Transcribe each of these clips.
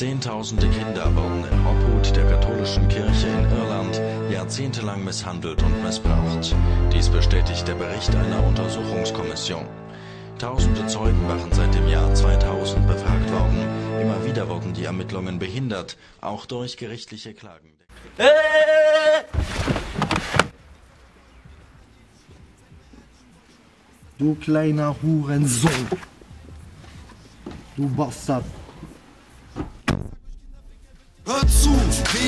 Zehntausende Kinder wurden in Obhut der katholischen Kirche in Irland jahrzehntelang misshandelt und missbraucht. Dies bestätigt der Bericht einer Untersuchungskommission. Tausende Zeugen waren seit dem Jahr 2000 befragt worden. Immer wieder wurden die Ermittlungen behindert, auch durch gerichtliche Klagen. Du kleiner Hurensohn. Du Bastard.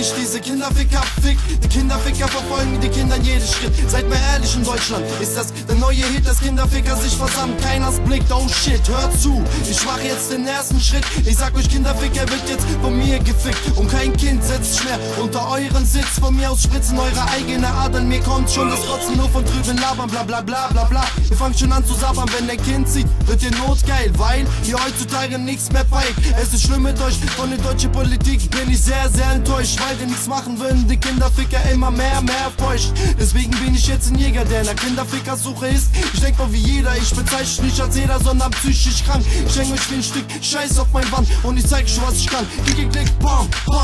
Ich diese Kinderficker fick. Die Kinderficker verfolgen die Kinder jeden Schritt. Seid mal ehrlich in Deutschland, ist das der neue Hit, dass Kinderficker sich versammeln. Keiners blickt, oh shit, hört zu. Ich mach jetzt den ersten Schritt. Ich sag euch, Kinderficker wird jetzt von mir gefickt. Und kein Kind setzt sich mehr unter euren Sitz. Von mir aus spritzen eure eigene Adern. Mir kommt schon das Kotzen nur von drüben labern, bla bla bla bla bla. Ihr fangt schon an zu sabbern, wenn der Kind sieht, wird ihr notgeil, weil ihr heutzutage nichts mehr feigt. Es ist schlimm mit euch, von der deutschen Politik bin ich sehr, sehr enttäuscht, weil die nichts machen würden. Die Kinderficker immer mehr, mehr feucht. Deswegen bin ich jetzt ein Jäger, der nach Kinderfickersuche ist. Ich denk mal wie jeder, ich bezeichne nicht als jeder, sondern psychisch krank. Ich schenke euch wie ein Stück Scheiß auf mein Wand und ich zeig schon, was ich kann. Klick, klick, bam, bam.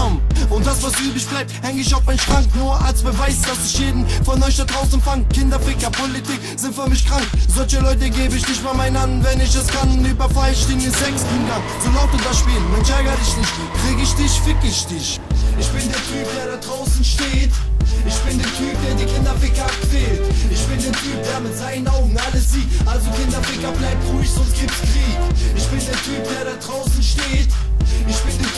Und das, was übrig bleibt, häng ich auf meinen Schrank. Nur als Beweis, dass ich jeden von euch da draußen fang. Kinderficker, Politik sind für mich krank. Solche Leute gebe ich nicht mal meinen an, wenn ich es kann. Überfall ich den sechsten Gang. So laut und das Spielen, Mensch, ärger dich nicht. Krieg ich dich, fick ich dich. Ich bin der Typ, der da draußen steht. Ich bin der Typ, der die Kinderficker quält. Ich bin der Typ, der mit seinen Augen alles sieht. Also Kinderficker, bleibt ruhig, sonst gibt's Krieg. Ich bin der Typ, der da draußen steht. Ich bin der Typ,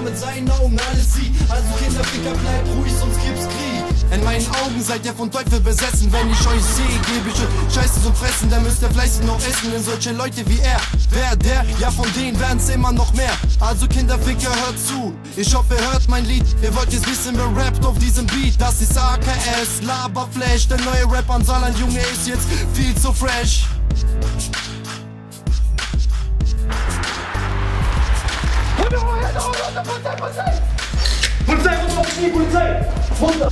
mit seinen Augen alles sieht. Also Kinderficker, bleibt ruhig, sonst gibt's Krieg. In meinen Augen seid ihr von Teufel besessen. Wenn ich euch sehe, gebe ich euch Scheiße zum Fressen. Dann müsst ihr fleißig noch essen. Denn solche Leute wie er, wer der, ja von denen werden's immer noch mehr. Also Kinderficker, hört zu. Ich hoffe, ihr hört mein Lied. Ihr wollt jetzt wissen, wer rappt auf diesem Beat. Das ist AKS, Laberflash. Der neue Rap an Saarland, Junge, ist jetzt viel zu fresh. Polizei, runter auf die Polizei! Runter!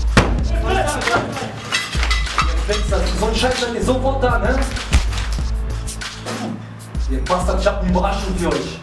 Fenster, so ein Scheiß seid ihr sofort da, ne? Ihr Bastard, ich hab eine Überraschung für euch.